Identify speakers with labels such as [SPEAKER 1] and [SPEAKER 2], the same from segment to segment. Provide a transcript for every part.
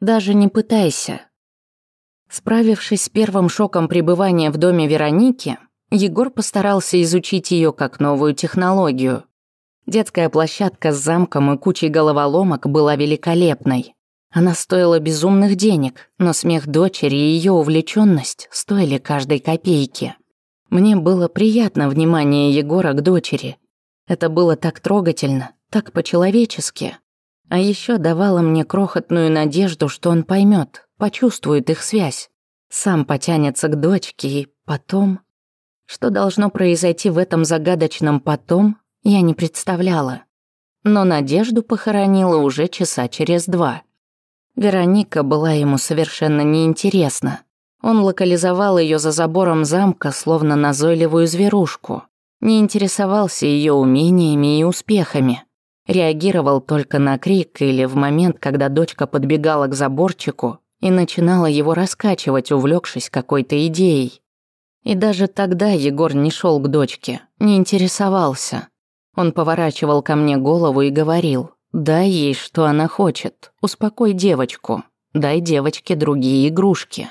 [SPEAKER 1] Даже не пытайся». Справившись с первым шоком пребывания в доме Вероники, Егор постарался изучить ее как новую технологию. Детская площадка с замком и кучей головоломок была великолепной. Она стоила безумных денег, но смех дочери и ее увлеченность стоили каждой копейки. Мне было приятно внимание Егора к дочери. Это было так трогательно, так по-человечески. А еще давала мне крохотную надежду, что он поймет, почувствует их связь, сам потянется к дочке и потом... Что должно произойти в этом загадочном «потом», я не представляла. Но надежду похоронила уже часа через два. Вероника была ему совершенно неинтересна. Он локализовал ее за забором замка, словно назойливую зверушку. Не интересовался ее умениями и успехами реагировал только на крик или в момент, когда дочка подбегала к заборчику и начинала его раскачивать, увлекшись какой-то идеей. И даже тогда Егор не шел к дочке, не интересовался. Он поворачивал ко мне голову и говорил, «Дай ей, что она хочет, успокой девочку, дай девочке другие игрушки».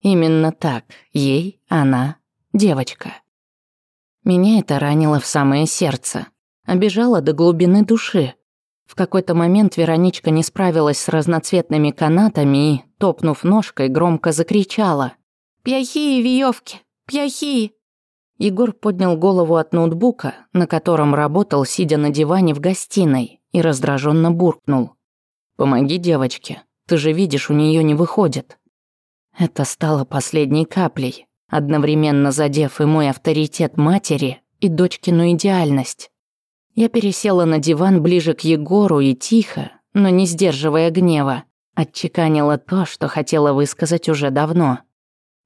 [SPEAKER 1] Именно так, ей, она, девочка. Меня это ранило в самое сердце обижала до глубины души. В какой-то момент Вероничка не справилась с разноцветными канатами и, топнув ножкой, громко закричала. «Пьяхи, веёвки! Пьяхи!» Егор поднял голову от ноутбука, на котором работал, сидя на диване в гостиной, и раздраженно буркнул. «Помоги девочке, ты же видишь, у нее не выходит». Это стало последней каплей, одновременно задев и мой авторитет матери, и дочкину идеальность. Я пересела на диван ближе к Егору и тихо, но не сдерживая гнева, отчеканила то, что хотела высказать уже давно.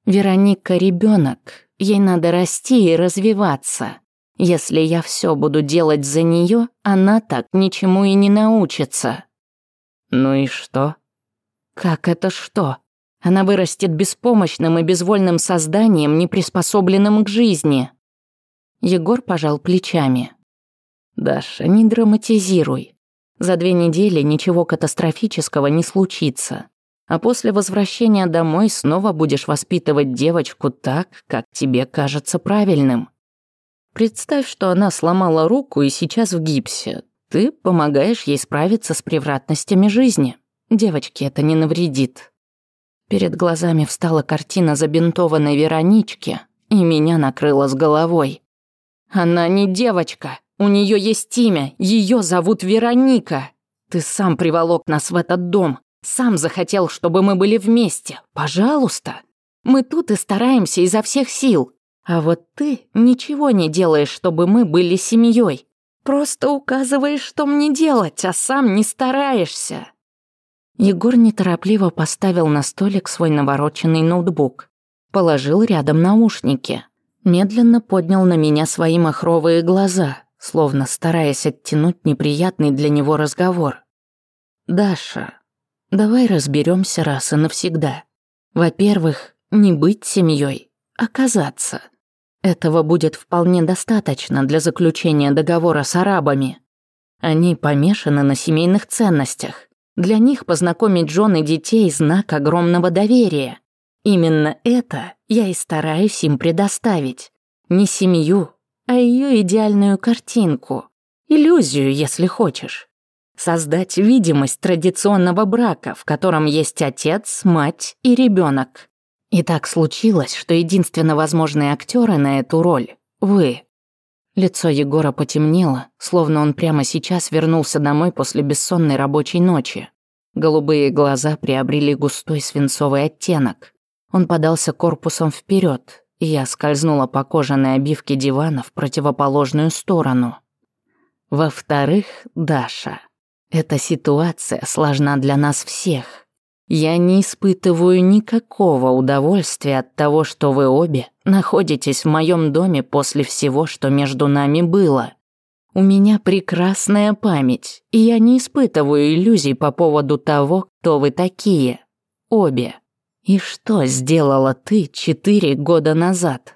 [SPEAKER 1] «Вероника — ребенок, ей надо расти и развиваться. Если я все буду делать за нее, она так ничему и не научится». «Ну и что?» «Как это что? Она вырастет беспомощным и безвольным созданием, не приспособленным к жизни». Егор пожал плечами. «Даша, не драматизируй. За две недели ничего катастрофического не случится. А после возвращения домой снова будешь воспитывать девочку так, как тебе кажется правильным. Представь, что она сломала руку и сейчас в гипсе. Ты помогаешь ей справиться с превратностями жизни. Девочке это не навредит». Перед глазами встала картина забинтованной Веронички, и меня накрыла с головой. «Она не девочка!» У нее есть имя, ее зовут Вероника. Ты сам приволок нас в этот дом, сам захотел, чтобы мы были вместе. Пожалуйста. Мы тут и стараемся изо всех сил. А вот ты ничего не делаешь, чтобы мы были семьей. Просто указываешь, что мне делать, а сам не стараешься. Егор неторопливо поставил на столик свой навороченный ноутбук. Положил рядом наушники. Медленно поднял на меня свои махровые глаза – словно стараясь оттянуть неприятный для него разговор. «Даша, давай разберемся раз и навсегда. Во-первых, не быть семьей, а казаться. Этого будет вполне достаточно для заключения договора с арабами. Они помешаны на семейных ценностях. Для них познакомить жен и детей – знак огромного доверия. Именно это я и стараюсь им предоставить. Не семью, а ее идеальную картинку, иллюзию, если хочешь. Создать видимость традиционного брака, в котором есть отец, мать и ребенок. И так случилось, что единственно возможные актеры на эту роль – вы. Лицо Егора потемнело, словно он прямо сейчас вернулся домой после бессонной рабочей ночи. Голубые глаза приобрели густой свинцовый оттенок. Он подался корпусом вперед, я скользнула по кожаной обивке дивана в противоположную сторону. Во-вторых, Даша. Эта ситуация сложна для нас всех. Я не испытываю никакого удовольствия от того, что вы обе находитесь в моем доме после всего, что между нами было. У меня прекрасная память, и я не испытываю иллюзий по поводу того, кто вы такие. Обе. И что сделала ты четыре года назад?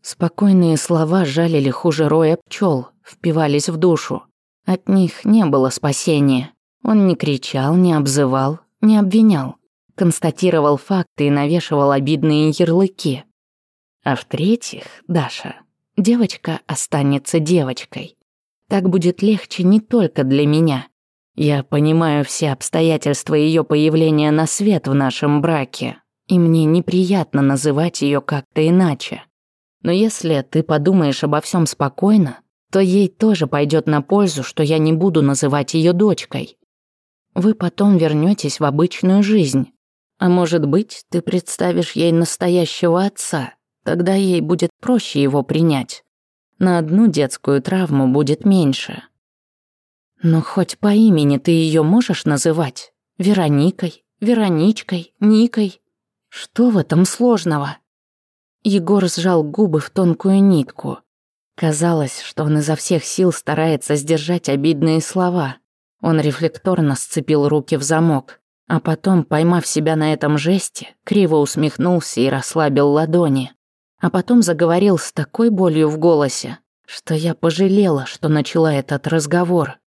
[SPEAKER 1] Спокойные слова жалили хуже роя пчел, впивались в душу. От них не было спасения. Он не кричал, не обзывал, не обвинял. Констатировал факты и навешивал обидные ярлыки. А в-третьих, Даша, девочка останется девочкой. Так будет легче не только для меня, я понимаю все обстоятельства ее появления на свет в нашем браке, и мне неприятно называть ее как-то иначе. Но если ты подумаешь обо всем спокойно, то ей тоже пойдет на пользу, что я не буду называть ее дочкой. Вы потом вернетесь в обычную жизнь. А может быть, ты представишь ей настоящего отца, тогда ей будет проще его принять. На одну детскую травму будет меньше. Но хоть по имени ты ее можешь называть? Вероникой, Вероничкой, Никой? Что в этом сложного? Егор сжал губы в тонкую нитку. Казалось, что он изо всех сил старается сдержать обидные слова. Он рефлекторно сцепил руки в замок, а потом, поймав себя на этом жесте, криво усмехнулся и расслабил ладони. А потом заговорил с такой болью в голосе, что я пожалела, что начала этот разговор.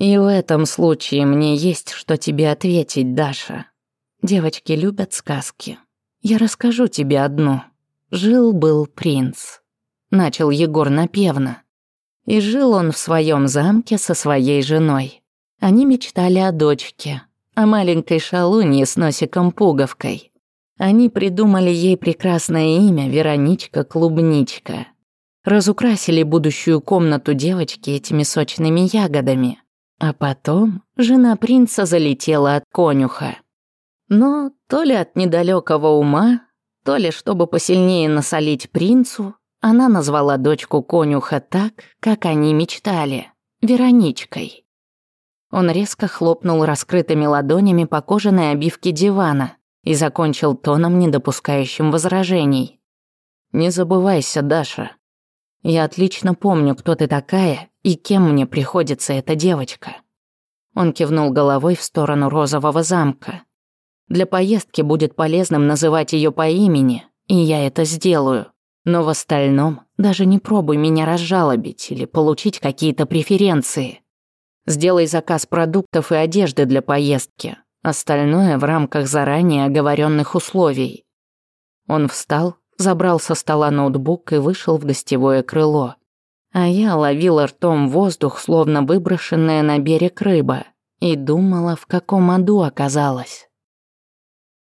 [SPEAKER 1] И в этом случае мне есть, что тебе ответить, Даша. Девочки любят сказки. Я расскажу тебе одну. Жил-был принц. Начал Егор напевно. И жил он в своем замке со своей женой. Они мечтали о дочке, о маленькой шалунье с носиком-пуговкой. Они придумали ей прекрасное имя Вероничка Клубничка. Разукрасили будущую комнату девочки этими сочными ягодами. А потом жена принца залетела от конюха. Но то ли от недалекого ума, то ли чтобы посильнее насолить принцу, она назвала дочку конюха так, как они мечтали — Вероничкой. Он резко хлопнул раскрытыми ладонями по кожаной обивке дивана и закончил тоном, не допускающим возражений. «Не забывайся, Даша, я отлично помню, кто ты такая и кем мне приходится эта девочка». Он кивнул головой в сторону розового замка. «Для поездки будет полезным называть ее по имени, и я это сделаю. Но в остальном даже не пробуй меня разжалобить или получить какие-то преференции. Сделай заказ продуктов и одежды для поездки, остальное в рамках заранее оговоренных условий». Он встал забрал со стола ноутбук и вышел в гостевое крыло. А я ловила ртом воздух, словно выброшенная на берег рыба, и думала, в каком аду оказалась.